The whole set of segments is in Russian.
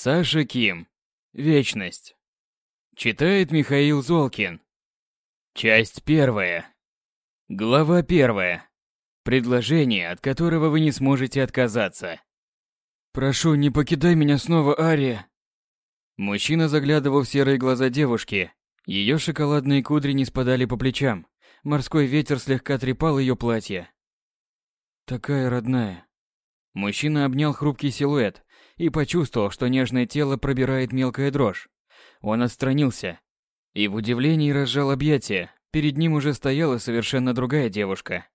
Саша Ким. Вечность. Читает Михаил Золкин. Часть первая. Глава первая. Предложение, от которого вы не сможете отказаться. «Прошу, не покидай меня снова, Ария!» Мужчина заглядывал в серые глаза девушки. Ее шоколадные кудри не спадали по плечам. Морской ветер слегка трепал ее платье. «Такая родная». Мужчина обнял хрупкий силуэт и почувствовал, что нежное тело пробирает мелкая дрожь. Он отстранился и в удивлении разжал объятия. Перед ним уже стояла совершенно другая девушка.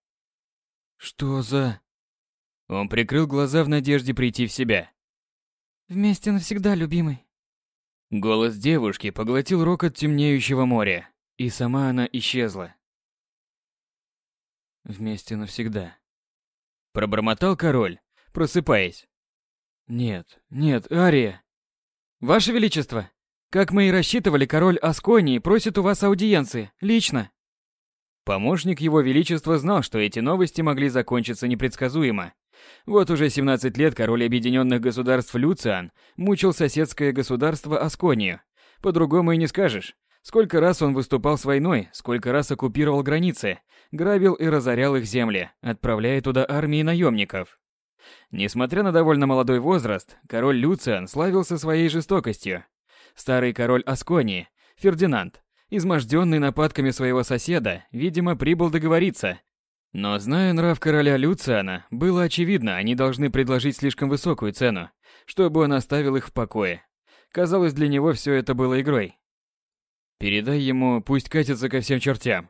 «Что за...» Он прикрыл глаза в надежде прийти в себя. «Вместе навсегда, любимый». Голос девушки поглотил рокот темнеющего моря, и сама она исчезла. «Вместе навсегда». Пробормотал король, просыпаясь. «Нет, нет, Ария!» «Ваше Величество, как мы и рассчитывали, король Асконии просит у вас аудиенции, лично». Помощник его величества знал, что эти новости могли закончиться непредсказуемо. Вот уже 17 лет король Объединенных Государств Люциан мучил соседское государство Асконию. По-другому и не скажешь. Сколько раз он выступал с войной, сколько раз оккупировал границы, грабил и разорял их земли, отправляя туда армии наемников. Несмотря на довольно молодой возраст, король Люциан славился своей жестокостью. Старый король Асконии, Фердинанд, изможденный нападками своего соседа, видимо, прибыл договориться. Но зная нрав короля Люциана, было очевидно, они должны предложить слишком высокую цену, чтобы он оставил их в покое. Казалось, для него все это было игрой. «Передай ему, пусть катится ко всем чертям».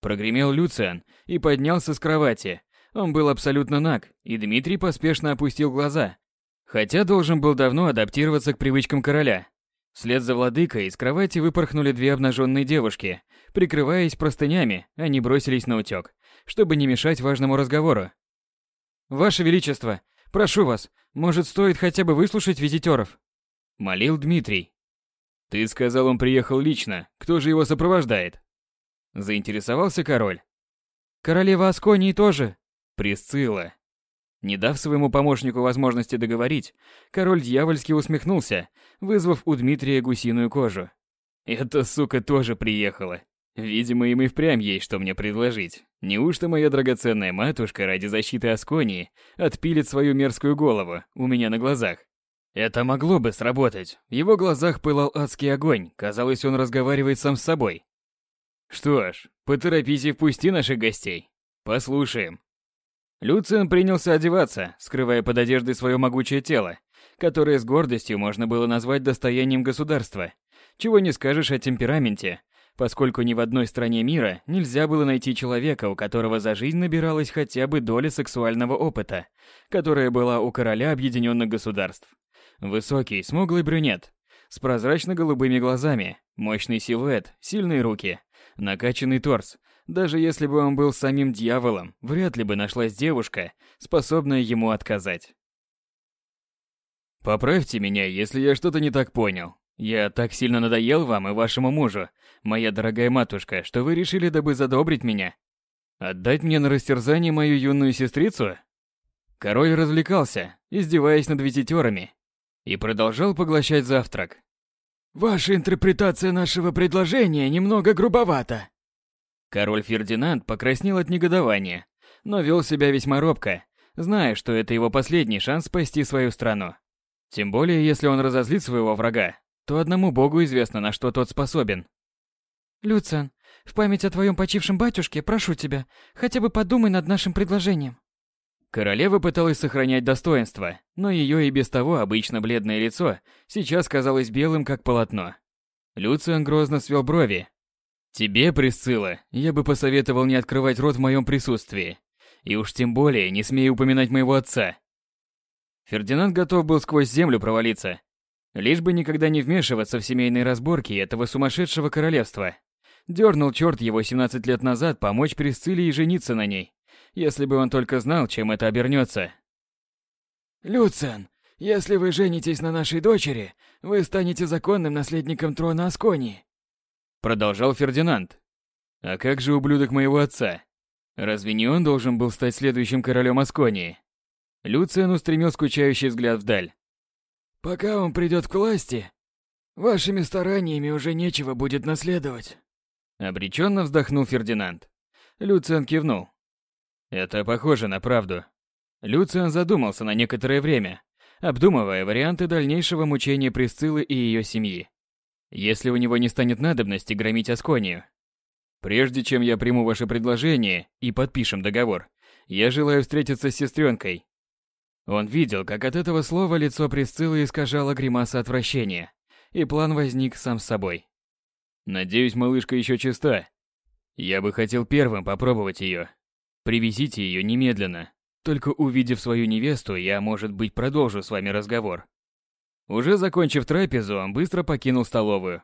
Прогремел Люциан и поднялся с кровати. Он был абсолютно наг, и Дмитрий поспешно опустил глаза, хотя должен был давно адаптироваться к привычкам короля. Вслед за владыкой из кровати выпорхнули две обнаженные девушки. Прикрываясь простынями, они бросились на утёк, чтобы не мешать важному разговору. «Ваше Величество, прошу вас, может, стоит хотя бы выслушать визитеров?» Молил Дмитрий. «Ты сказал, он приехал лично. Кто же его сопровождает?» Заинтересовался король. «Королева Асконии тоже». Присцилла. Не дав своему помощнику возможности договорить, король дьявольски усмехнулся, вызвав у Дмитрия гусиную кожу. Эта сука тоже приехала. Видимо, им и впрямь есть что мне предложить. Неужто моя драгоценная матушка ради защиты Асконии отпилит свою мерзкую голову у меня на глазах? Это могло бы сработать. В его глазах пылал адский огонь, казалось, он разговаривает сам с собой. Что ж, поторопись и впусти наших гостей. Послушаем. Люциан принялся одеваться, скрывая под одеждой свое могучее тело, которое с гордостью можно было назвать достоянием государства. Чего не скажешь о темпераменте, поскольку ни в одной стране мира нельзя было найти человека, у которого за жизнь набиралась хотя бы доля сексуального опыта, которая была у короля Объединенных Государств. Высокий, смуглый брюнет, с прозрачно-голубыми глазами, мощный силуэт, сильные руки, накачанный торс. Даже если бы он был самим дьяволом, вряд ли бы нашлась девушка, способная ему отказать. Поправьте меня, если я что-то не так понял. Я так сильно надоел вам и вашему мужу, моя дорогая матушка, что вы решили, дабы задобрить меня. Отдать мне на растерзание мою юную сестрицу? Король развлекался, издеваясь над визитерами, и продолжал поглощать завтрак. «Ваша интерпретация нашего предложения немного грубовата». Король Фердинанд покраснел от негодования, но вел себя весьма робко, зная, что это его последний шанс спасти свою страну. Тем более, если он разозлит своего врага, то одному богу известно, на что тот способен. «Люциан, в память о твоем почившем батюшке, прошу тебя, хотя бы подумай над нашим предложением». Королева пыталась сохранять достоинство, но ее и без того обычно бледное лицо сейчас казалось белым, как полотно. Люциан грозно свел брови. «Тебе, Присцилла, я бы посоветовал не открывать рот в моем присутствии. И уж тем более не смей упоминать моего отца». Фердинанд готов был сквозь землю провалиться, лишь бы никогда не вмешиваться в семейные разборки этого сумасшедшего королевства. Дернул черт его 17 лет назад помочь Присцилле и жениться на ней если бы он только знал, чем это обернется. «Люциан, если вы женитесь на нашей дочери, вы станете законным наследником трона Асконии», продолжал Фердинанд. «А как же ублюдок моего отца? Разве не он должен был стать следующим королем Асконии?» Люциан устремил скучающий взгляд вдаль. Пока он придет к власти, вашими стараниями уже нечего будет наследовать. Обреченно вздохнул Фердинанд. Люциан кивнул. Это похоже на правду. Люциан задумался на некоторое время, обдумывая варианты дальнейшего мучения Присциллы и ее семьи. Если у него не станет надобности громить Асконию. Прежде чем я приму ваше предложение и подпишем договор, я желаю встретиться с сестренкой. Он видел, как от этого слова лицо Присциллы искажало гримаса отвращения, и план возник сам с собой. Надеюсь, малышка еще чиста. Я бы хотел первым попробовать ее. Привезите ее немедленно. Только увидев свою невесту, я, может быть, продолжу с вами разговор. Уже закончив трапезу, он быстро покинул столовую.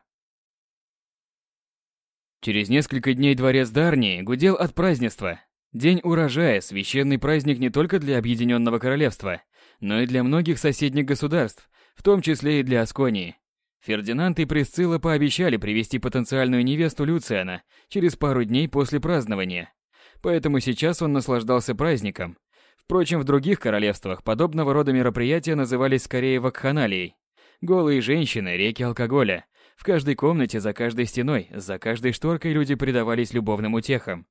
Через несколько дней дворец Дарнии гудел от празднества. День урожая – священный праздник не только для Объединенного Королевства, но и для многих соседних государств, в том числе и для Асконии. Фердинанд и Присцилла пообещали привести потенциальную невесту Люциана через пару дней после празднования. Поэтому сейчас он наслаждался праздником. Впрочем, в других королевствах подобного рода мероприятия назывались скорее вакханалией. Голые женщины, реки алкоголя. В каждой комнате, за каждой стеной, за каждой шторкой люди предавались любовным утехам.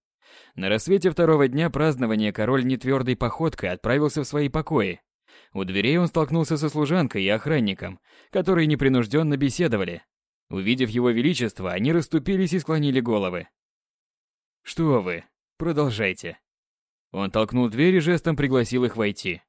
На рассвете второго дня празднования король нетвердой походкой отправился в свои покои. У дверей он столкнулся со служанкой и охранником, которые непринужденно беседовали. Увидев его величество, они расступились и склонили головы. «Что вы? Продолжайте». Он толкнул дверь и жестом пригласил их войти.